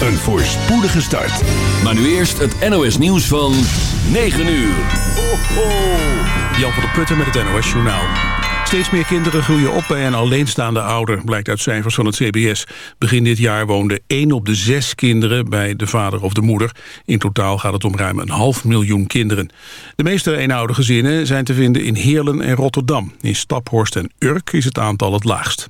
een voorspoedige start. Maar nu eerst het NOS nieuws van 9 uur. Ho, ho. Jan van der Putten met het NOS Journaal. Steeds meer kinderen groeien op bij een alleenstaande ouder, blijkt uit cijfers van het CBS. Begin dit jaar woonde 1 op de 6 kinderen bij de vader of de moeder. In totaal gaat het om ruim een half miljoen kinderen. De meeste eenoudergezinnen zijn te vinden in Heerlen en Rotterdam. In Staphorst en Urk is het aantal het laagst.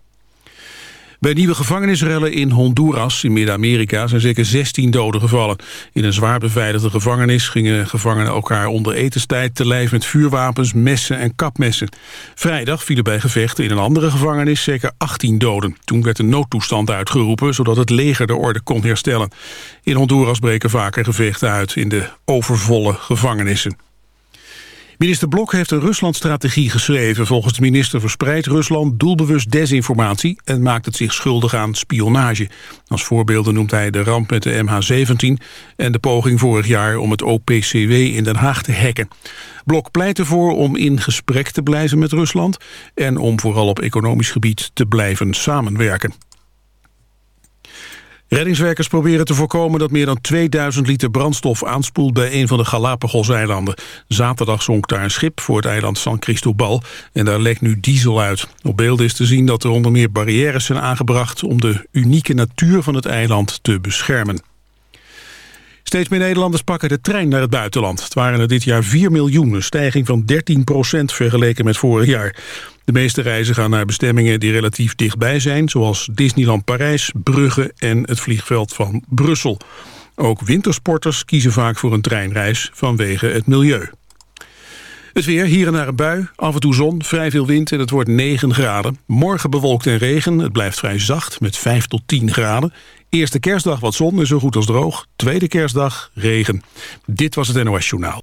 Bij nieuwe gevangenisrellen in Honduras in Midden-Amerika zijn zeker 16 doden gevallen. In een zwaar beveiligde gevangenis gingen gevangenen elkaar onder etenstijd te lijf met vuurwapens, messen en kapmessen. Vrijdag vielen bij gevechten in een andere gevangenis zeker 18 doden. Toen werd een noodtoestand uitgeroepen zodat het leger de orde kon herstellen. In Honduras breken vaker gevechten uit in de overvolle gevangenissen. Minister Blok heeft een Rusland-strategie geschreven. Volgens de minister verspreidt Rusland doelbewust desinformatie... en maakt het zich schuldig aan spionage. Als voorbeelden noemt hij de ramp met de MH17... en de poging vorig jaar om het OPCW in Den Haag te hacken. Blok pleit ervoor om in gesprek te blijven met Rusland... en om vooral op economisch gebied te blijven samenwerken. Reddingswerkers proberen te voorkomen dat meer dan 2000 liter brandstof aanspoelt bij een van de Galapagos-eilanden. Zaterdag zonk daar een schip voor het eiland San Cristobal en daar lekt nu diesel uit. Op beelden is te zien dat er onder meer barrières zijn aangebracht om de unieke natuur van het eiland te beschermen. Steeds meer Nederlanders pakken de trein naar het buitenland. Het waren er dit jaar 4 miljoen, een stijging van 13 procent vergeleken met vorig jaar. De meeste reizen gaan naar bestemmingen die relatief dichtbij zijn... zoals Disneyland Parijs, Brugge en het vliegveld van Brussel. Ook wintersporters kiezen vaak voor een treinreis vanwege het milieu. Het weer, hier en daar een bui, af en toe zon, vrij veel wind en het wordt 9 graden. Morgen bewolkt en regen, het blijft vrij zacht met 5 tot 10 graden. Eerste kerstdag wat zon en zo goed als droog. Tweede kerstdag regen. Dit was het NOS Journaal.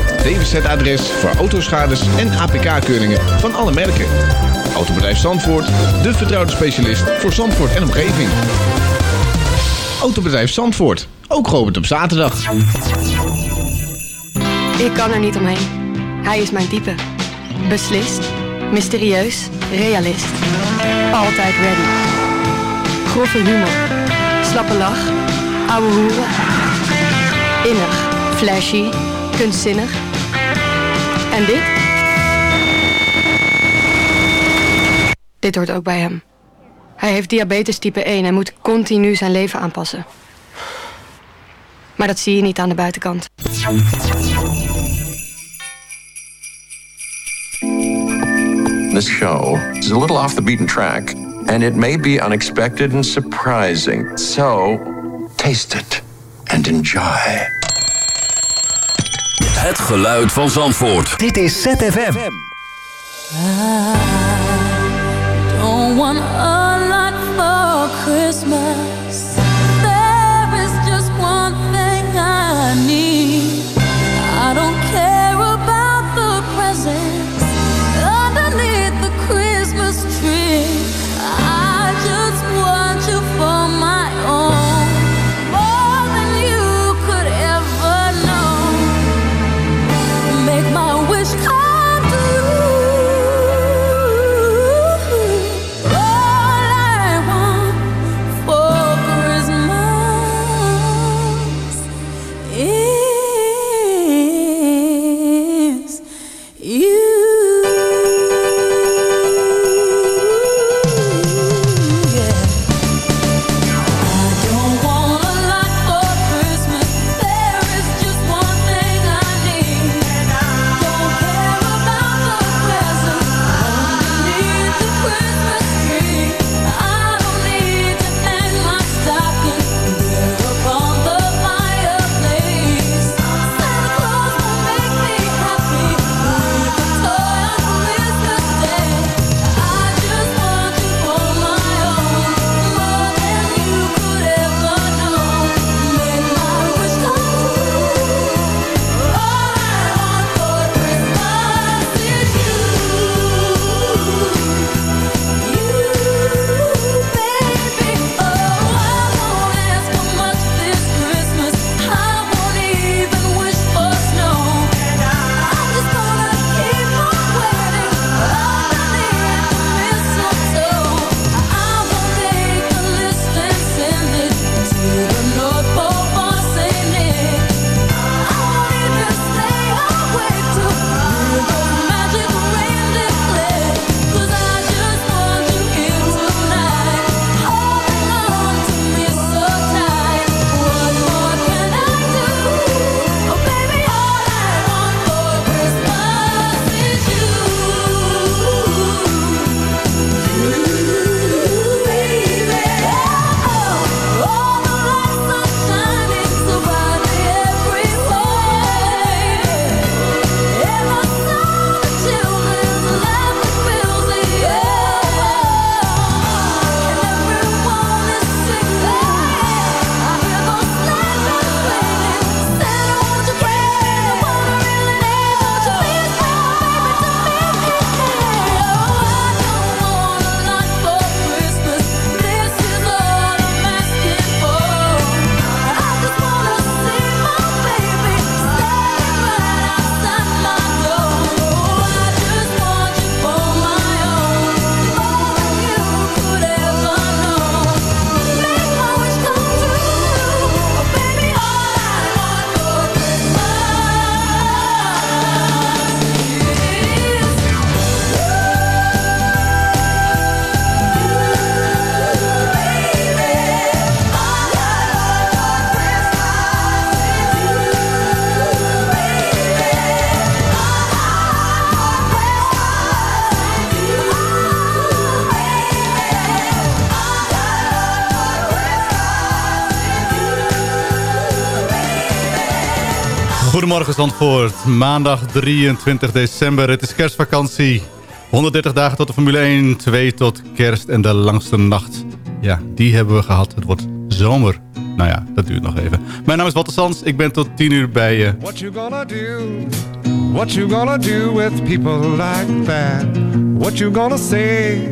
DWZ-adres voor autoschades en APK-keuringen van alle merken. Autobedrijf Zandvoort, de vertrouwde specialist voor Zandvoort en omgeving. Autobedrijf Zandvoort, ook geopend op zaterdag. Ik kan er niet omheen. Hij is mijn type. Beslist, mysterieus, realist. Altijd ready. Grove humor, slappe lach, ouwe hoeren. Innig, flashy, kunstzinnig. En dit? Dit hoort ook bij hem. Hij heeft diabetes type 1 en moet continu zijn leven aanpassen. Maar dat zie je niet aan de buitenkant. This show is a little off the beaten track, and it may be unexpected and surprising. So, taste it and enjoy. Het geluid van Zandvoort. Dit is ZFM. I don't want a lot for Christmas. Goedemorgen Zandvoort. Maandag 23 december. Het is kerstvakantie. 130 dagen tot de Formule 1. 2 tot kerst en de langste nacht. Ja, die hebben we gehad. Het wordt zomer. Nou ja, dat duurt nog even. Mijn naam is Walter Sans. Ik ben tot 10 uur bij je. What you gonna do? What you gonna do with people like that? What you gonna say?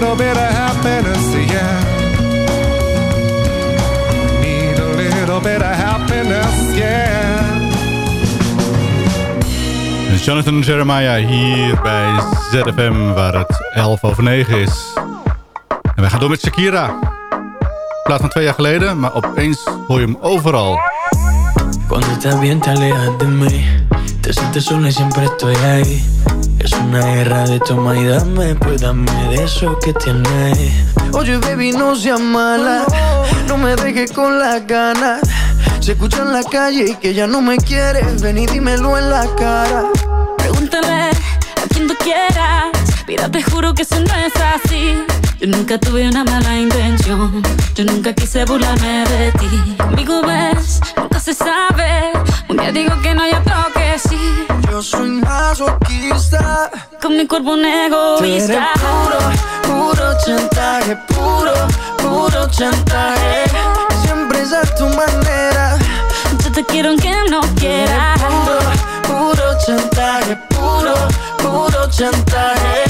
Little bit of happiness, yeah. Need a little bit of happiness, yeah. Jonathan Jeremiah hier bij ZFM, waar het 11 over 9 is. En wij gaan door met Shakira. Plaat van twee jaar geleden, maar opeens hoor je hem overal. Cuando estás bien te alejas de mí Te sientes sola y siempre estoy ahí Es una guerra de toma y dame Pues dame de eso que tienes Oye baby no seas mala No me dejes con las ganas Se escucha en la calle y que ya no me quieres Ven y dímelo en la cara Pregúntale a quien tú quieras. Mira, te juro que eso no es así. Yo nunca tuve una mala intención. Yo nunca quise burlarme de ti. Conmigo ves, nunca se sabe. Un día digo que no, y otro que sí. Yo soy masoquista Con mi cuerpo un egoísta. puro, puro chantaje Puro, puro chantaje Siempre es a tu manera Yo te quiero aunque no quieras. Puro, puro chantaje Puro, puro chantaje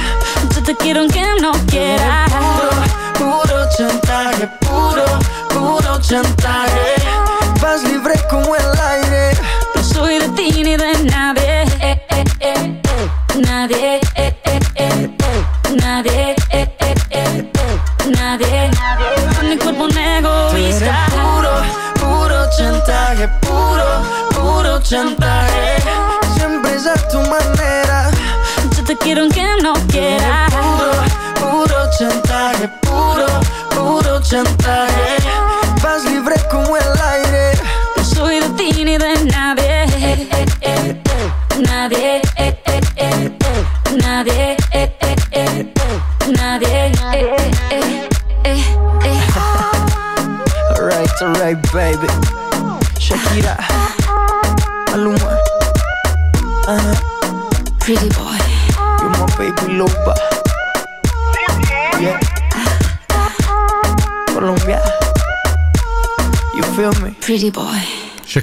jantar.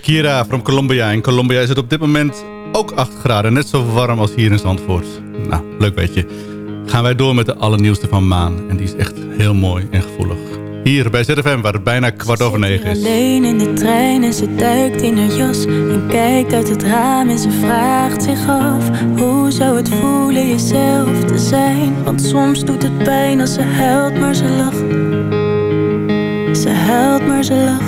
Shakira from Colombia. In Colombia is het op dit moment ook 8 graden. Net zo warm als hier in Zandvoort. Nou, leuk weet je. Gaan wij door met de allernieuwste van Maan. En die is echt heel mooi en gevoelig. Hier bij ZFM, waar het bijna kwart over negen is. Alleen in de trein en ze duikt in haar jas En kijkt uit het raam en ze vraagt zich af Hoe zou het voelen jezelf te zijn Want soms doet het pijn als ze huilt maar ze lacht Ze huilt maar ze lacht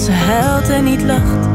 Ze huilt en niet lacht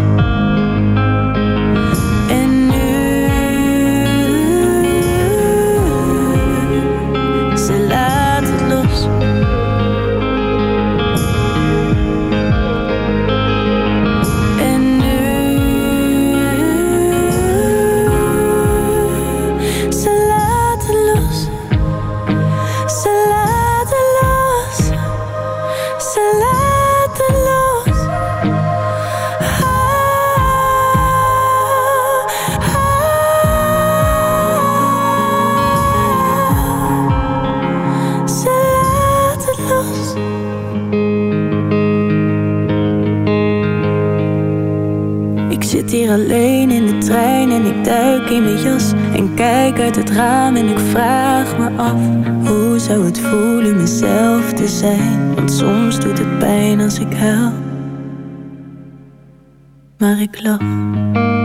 En kijk uit het raam en ik vraag me af Hoe zou het voelen mezelf te zijn? Want soms doet het pijn als ik huil. Maar ik lach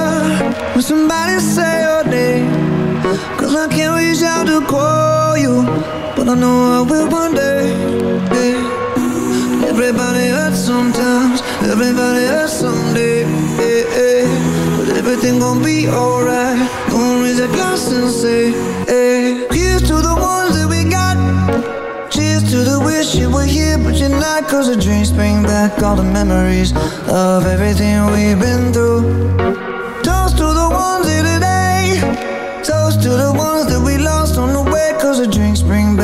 when somebody say your name. Cause I can't reach out to call you, but I know I will one day. yeah. Everybody hurts sometimes, everybody hurts someday. yeah, yeah. but everything gon' be alright. Gonna raise a glass and say, hey, here's to the ones that we got. Cheers to the wish you were here, but you're not. Cause the drinks bring back all the memories of everything we've been through.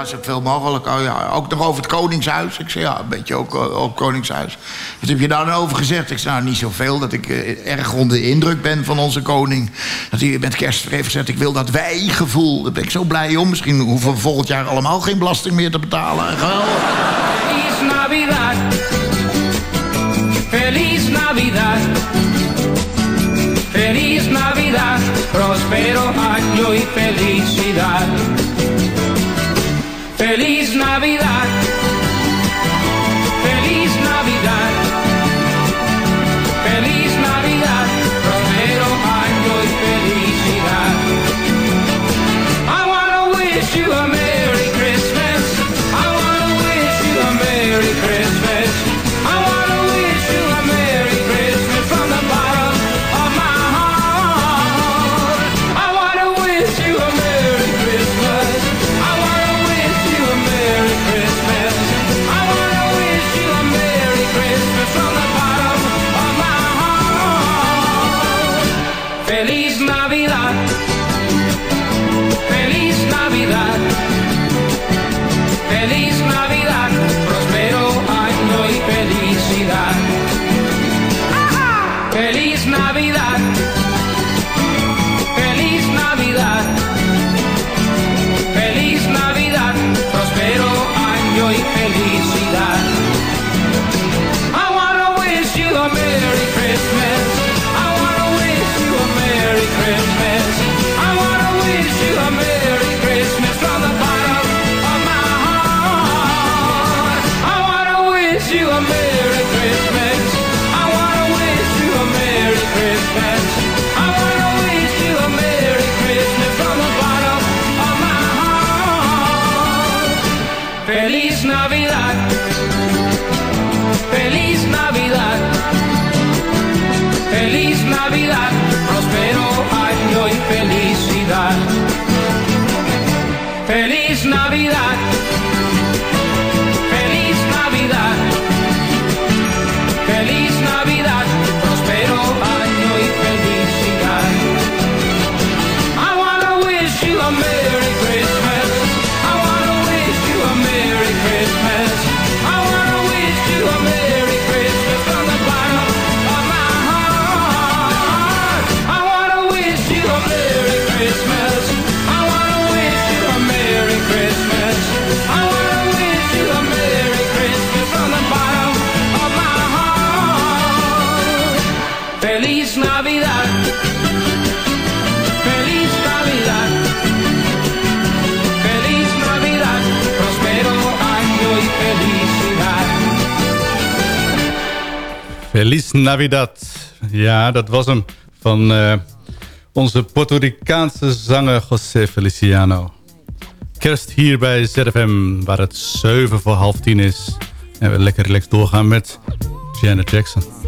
Ja, zoveel mogelijk. Oh ja, ook nog over het Koningshuis. Ik zei, ja, een beetje ook over het Koningshuis. Wat heb je daar nou over gezegd? Ik zei, nou, niet zoveel. Dat ik uh, erg onder de indruk ben van onze koning. Dat hij met kerst heeft gezegd, ik wil dat wij-gevoel. Daar ben ik zo blij om. Misschien hoeven we volgend jaar allemaal geen belasting meer te betalen. Geweldig. Feliz Navidad. Feliz Navidad. Feliz Navidad. Prospero año y felicidad. Feliz Navidad. Feliz Navidad. Feliz Navidad. Ja, dat was hem. Van eh, onze Puerto Ricaanse zanger José Feliciano. Kerst hier bij ZFM, waar het 7 voor half 10 is. En we lekker relaxed doorgaan met Janet Jackson.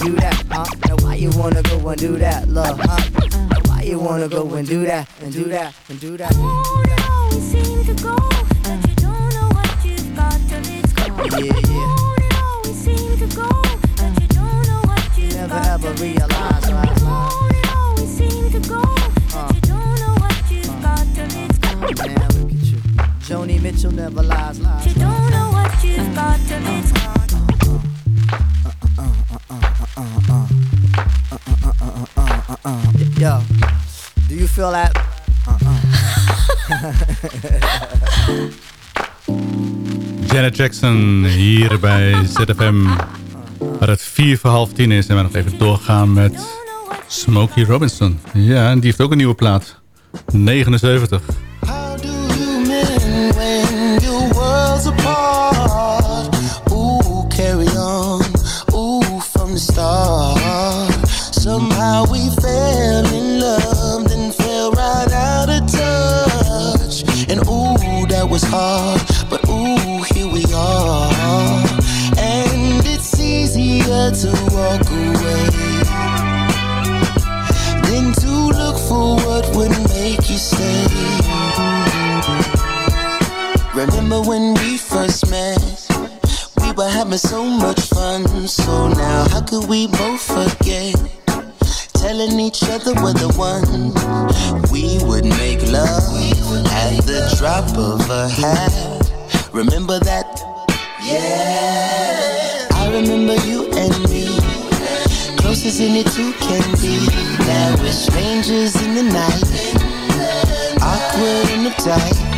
do that, huh? Now why you wanna go and do that, love, huh? Now why you wanna go and do that, and do that, and do that? Oh no, seem to go, but you don't know what you've got 'til it's gone. Oh no, to go, but you don't know what you've Never ever. Oh no, to go, but uh. you don't know what you've uh. got 'til it's gone. Oh, man, look at you. Joni Mitchell never lies, lies. You don't know what you've got till it's gone. Yo, do you feel that? Janet Jackson hier bij ZFM. Waar het vier voor half tien is. En we nog even doorgaan met Smokey Robinson. Ja, en die heeft ook een nieuwe plaat. 79.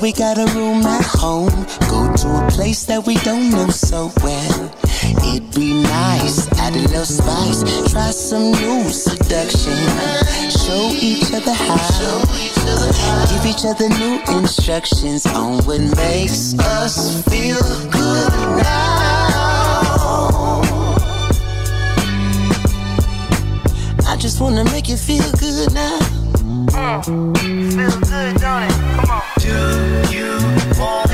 we got a room at home, go to a place that we don't know so well. It'd be nice, add a little spice, try some new seduction. Show each other how, give each other new instructions on what makes us feel good now. I just wanna make you feel good now. Mm, feel good, don't it? Come on. Do you wanna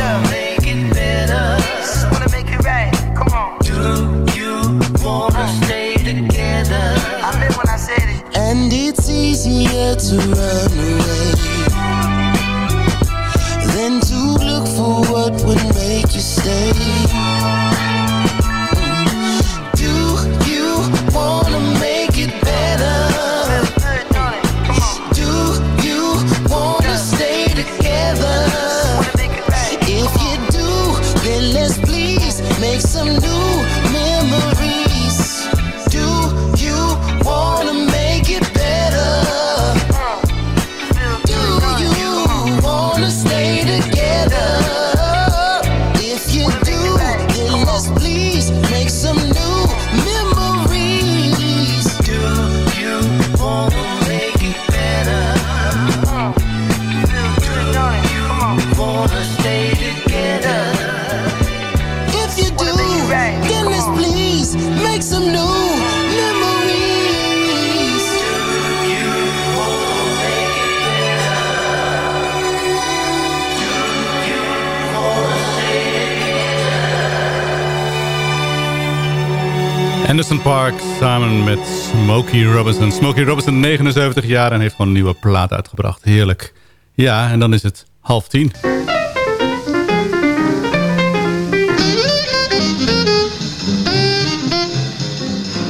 Park samen met Smokey Robinson. Smokey Robinson, 79 jaar en heeft gewoon een nieuwe plaat uitgebracht. Heerlijk. Ja, en dan is het half tien.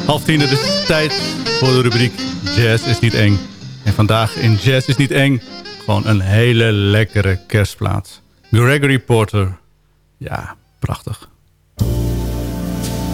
Half tien, het is tijd voor de rubriek Jazz is niet eng. En vandaag in Jazz is niet eng, gewoon een hele lekkere kerstplaat. Gregory Porter. Ja, prachtig.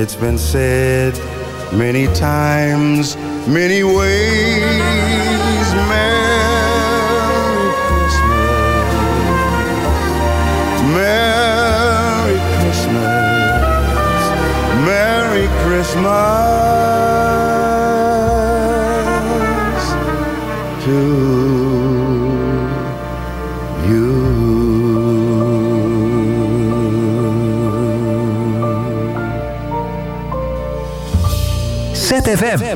it's been said many times, many ways, Merry Christmas. Merry Christmas. Merry Christmas ZFM.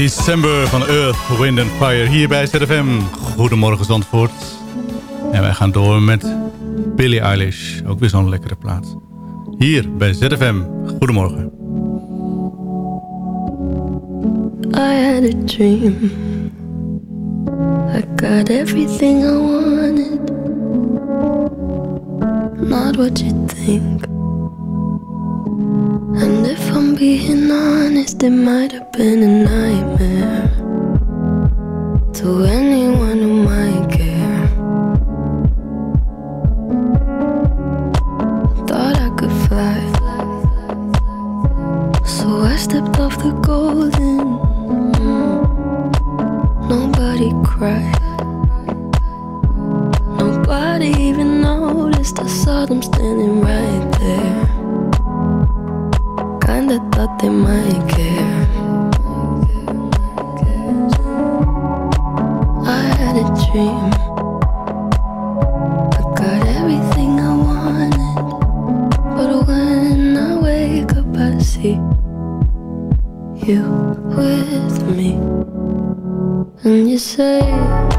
December van Earth, Wind and Fire hier bij ZFM. Goedemorgen Zandvoort. En wij gaan door met Billie Eilish. Ook weer zo'n lekkere plaat. Hier bij ZFM. Goedemorgen. I had a dream. I got everything I wanted. Not what you think. And if I'm being honest, it might have been a nightmare to anyone who might care. Thought I could fly, so I stepped off the golden. Nobody cried, nobody even noticed. I saw them standing right there kinda thought they might care. I had a dream. I got everything I wanted. But when I wake up, I see you with me. And you say,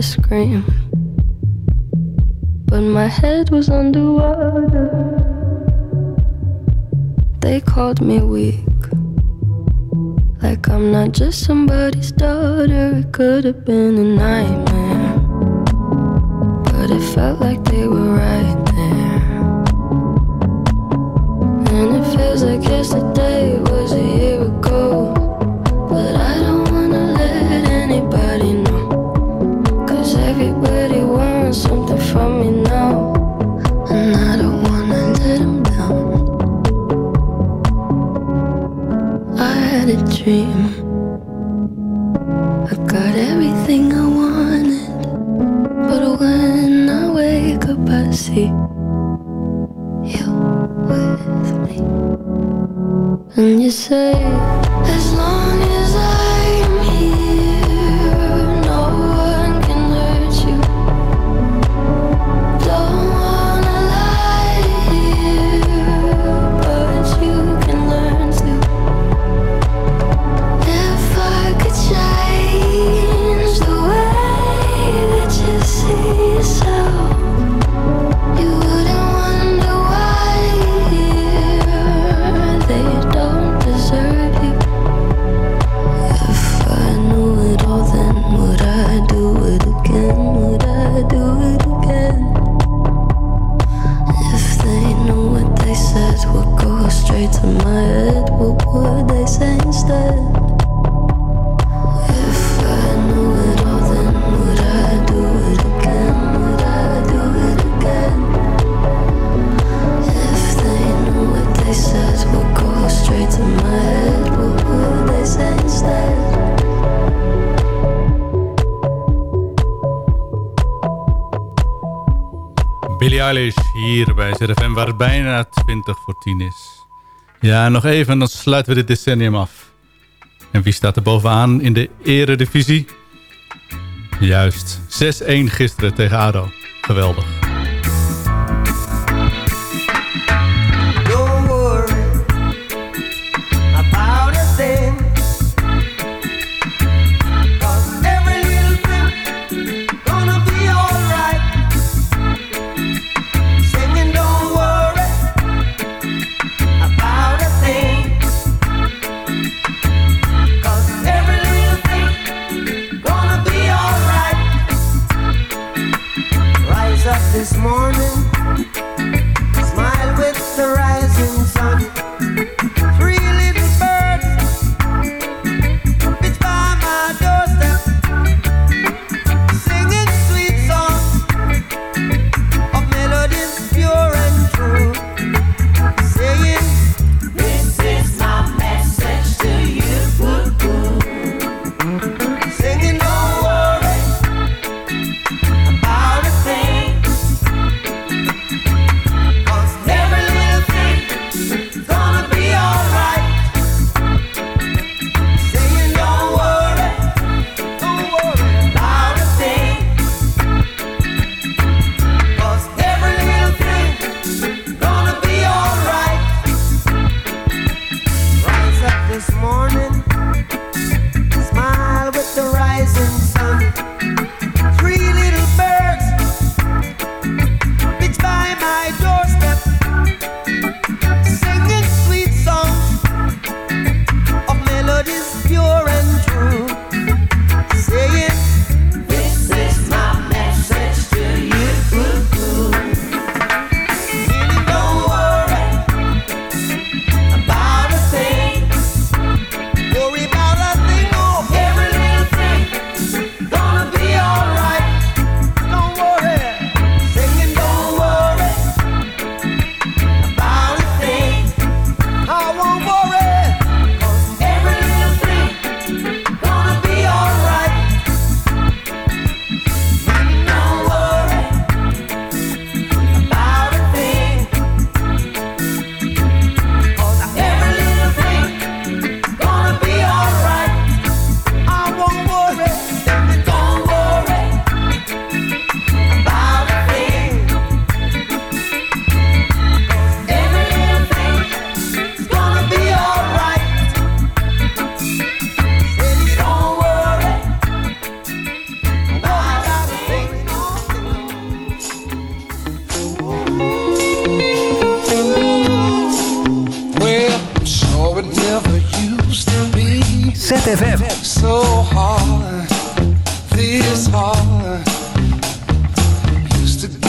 to scream but my head was underwater. They called me weak, like I'm not just somebody's daughter. It could have been a nightmare, but it felt like they were right there. And it feels like yesterday ZFM waar het bijna 20 voor 10 is. Ja, nog even en dan sluiten we dit decennium af. En wie staat er bovenaan in de eredivisie? Juist, 6-1 gisteren tegen ADO. Geweldig.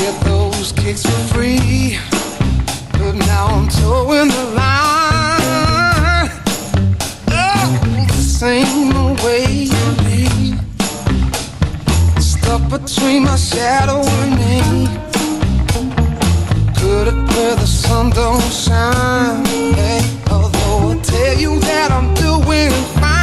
Get those kicks for free, but now I'm towing the line. Oh, this ain't no way to be. Stuck between my shadow and me. Good at where the sun don't shine. Hey, although I tell you that I'm doing fine.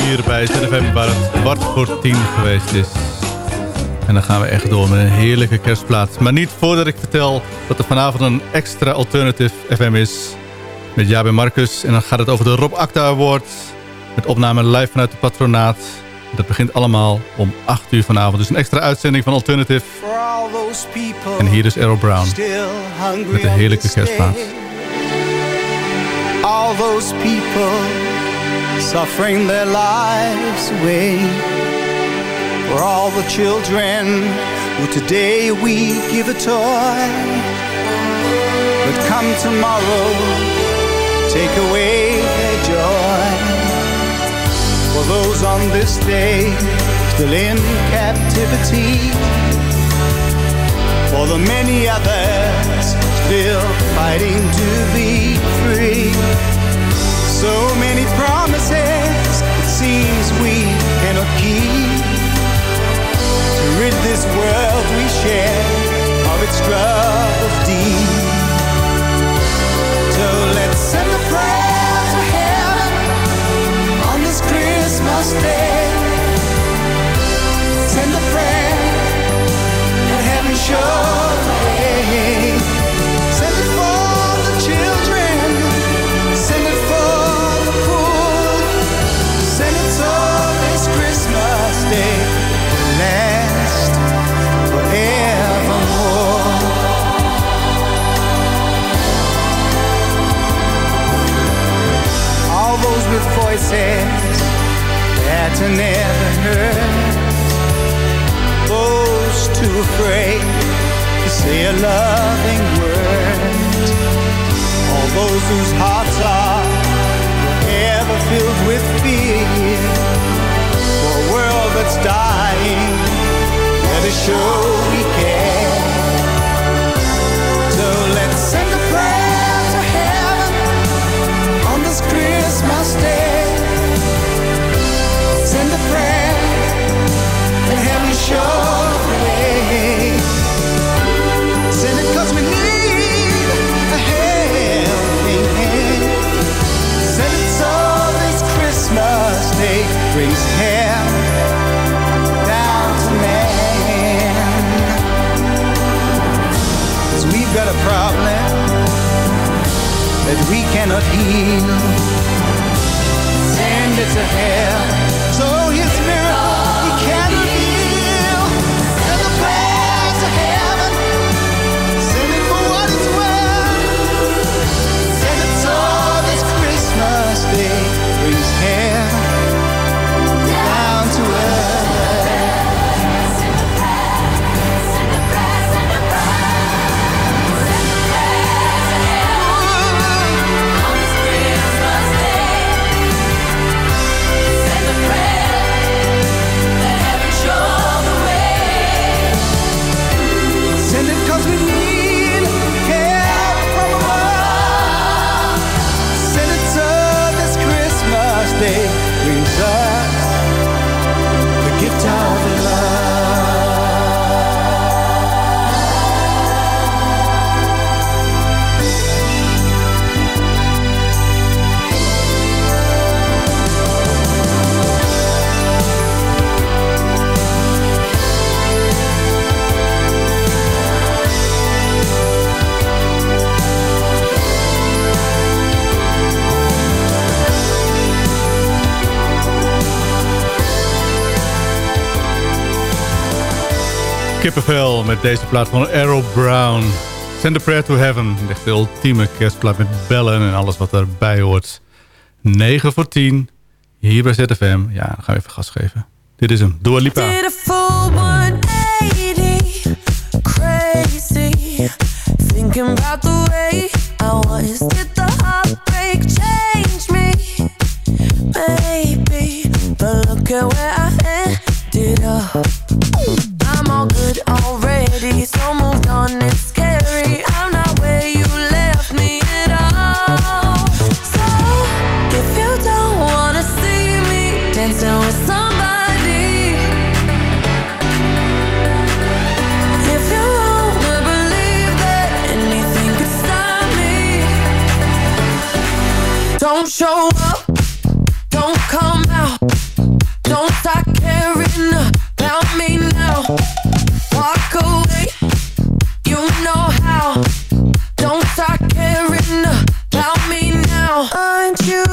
Hier bij ZFM waar het kwart voor tien geweest is. En dan gaan we echt door met een heerlijke kerstplaat. Maar niet voordat ik vertel dat er vanavond een extra alternative FM is. Met Jabe Marcus. En dan gaat het over de Rob Acta Award. Met opname live vanuit het patronaat. Dat begint allemaal om 8 uur vanavond. Dus een extra uitzending van Alternative. En hier is Errol Brown. Met een heerlijke this day. kerstplaat. All those people suffering their lives away. For all the children who today we give a toy. But come tomorrow, take away their joy. For those on this day still in captivity. For the many others still fighting to be free. So many promises it seems we cannot keep. To rid this world we share of its struggles deep. So let's send a prayer to heaven on this Christmas day. Send a prayer that heaven show the way. Voices that never heard. Those too afraid to say a loving word. All those whose hearts are forever filled with fear. For a world that's dying, let us show we care. That we cannot heal. Send it to hell Kippenvel met deze plaat van Arrow Brown. Send a prayer to heaven. De ultieme kerstplaat met bellen en alles wat erbij hoort. 9 voor 10. Hier bij ZFM. Ja, dan gaan we even gas geven. Dit is hem. Dua Lipa. Did a full 180, crazy. Thinking about the way I was. Aren't you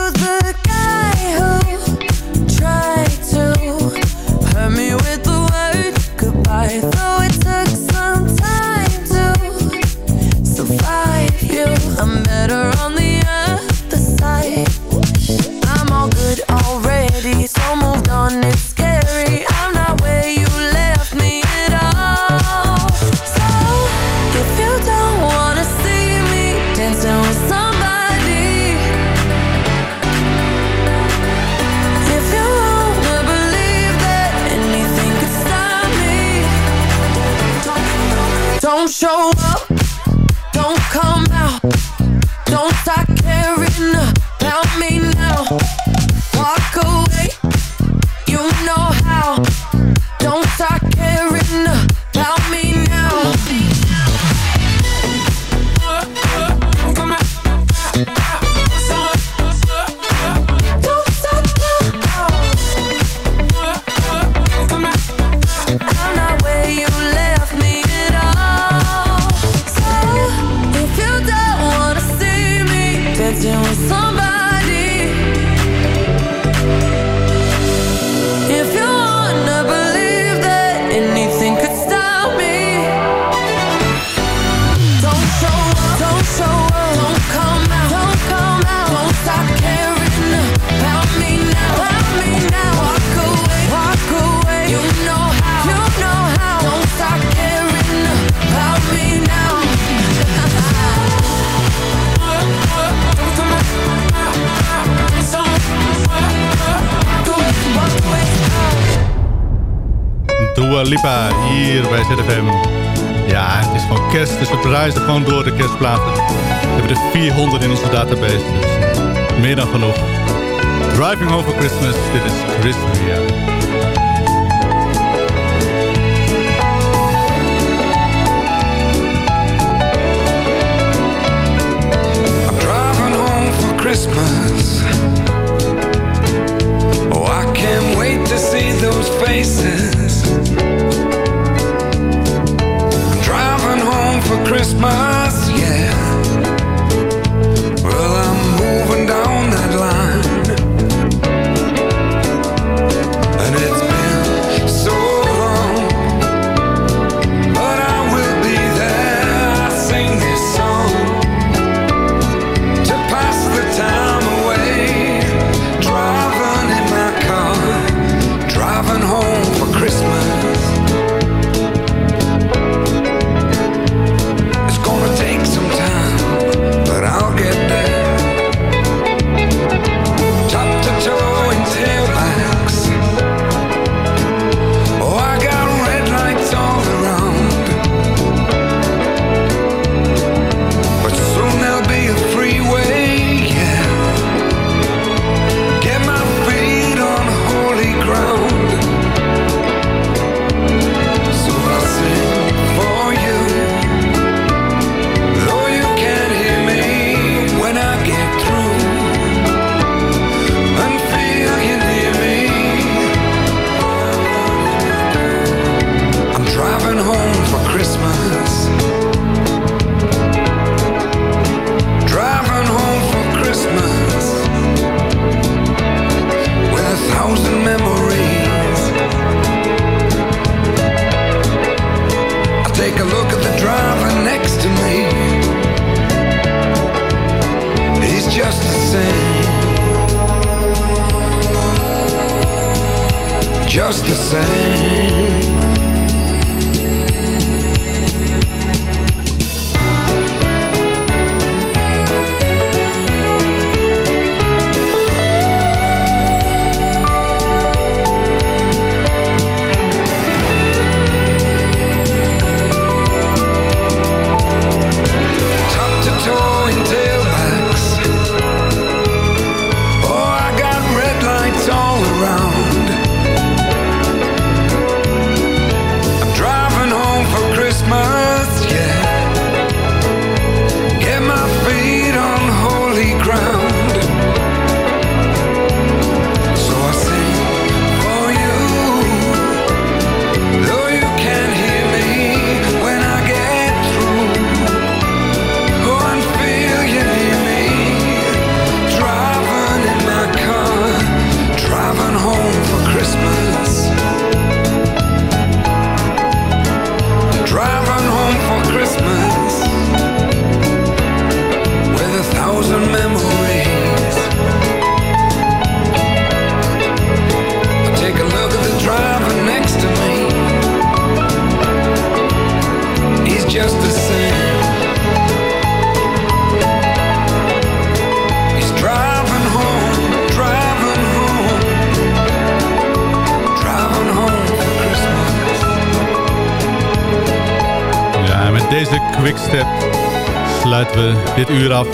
uur af.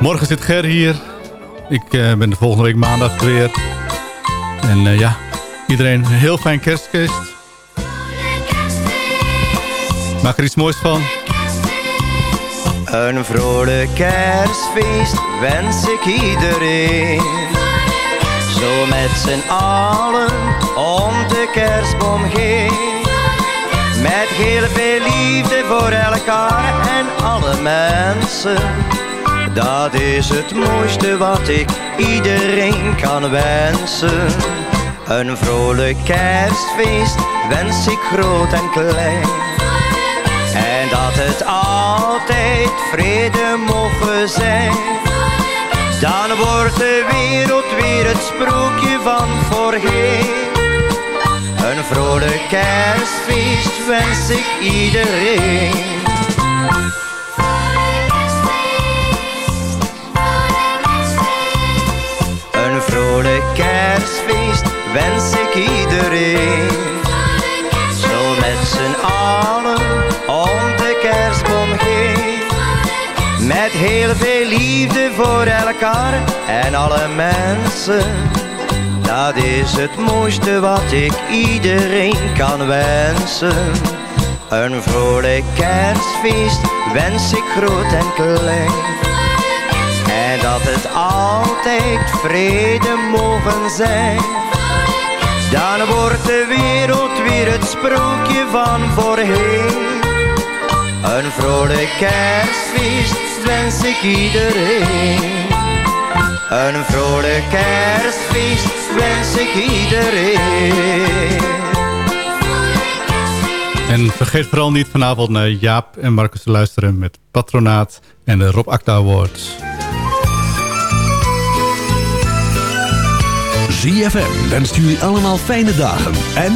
Morgen zit Ger hier. Ik eh, ben de volgende week maandag weer. En eh, ja, iedereen een heel fijn kerstfeest. Maak er iets moois van. Een vrolijk kerstfeest wens ik iedereen. Zo met z'n allen om de kerstboom heen. Met heel veel liefde voor elkaar en alle mensen. Dat is het mooiste wat ik iedereen kan wensen. Een vrolijk kerstfeest wens ik groot en klein. En dat het altijd vrede mogen zijn. Dan wordt de wereld weer het sprookje van voorheen. Een vrolijk kerstfeest wens ik iedereen. Een vrolijk kerstfeest wens ik iedereen. Zo met z'n allen om de kerstboom heen. Met heel veel liefde voor elkaar en alle mensen dat is het mooiste wat ik iedereen kan wensen. Een vrolijk kerstfeest wens ik groot en klein. En dat het altijd vrede mogen zijn. Dan wordt de wereld weer het sprookje van voorheen. Een vrolijk kerstfeest wens ik iedereen. Een vrolijk kerstfeest wens ik iedereen. En vergeet vooral niet vanavond naar Jaap en Marcus te luisteren met Patronaat en de Rob Acta Awards. ZFM wenst jullie allemaal fijne dagen en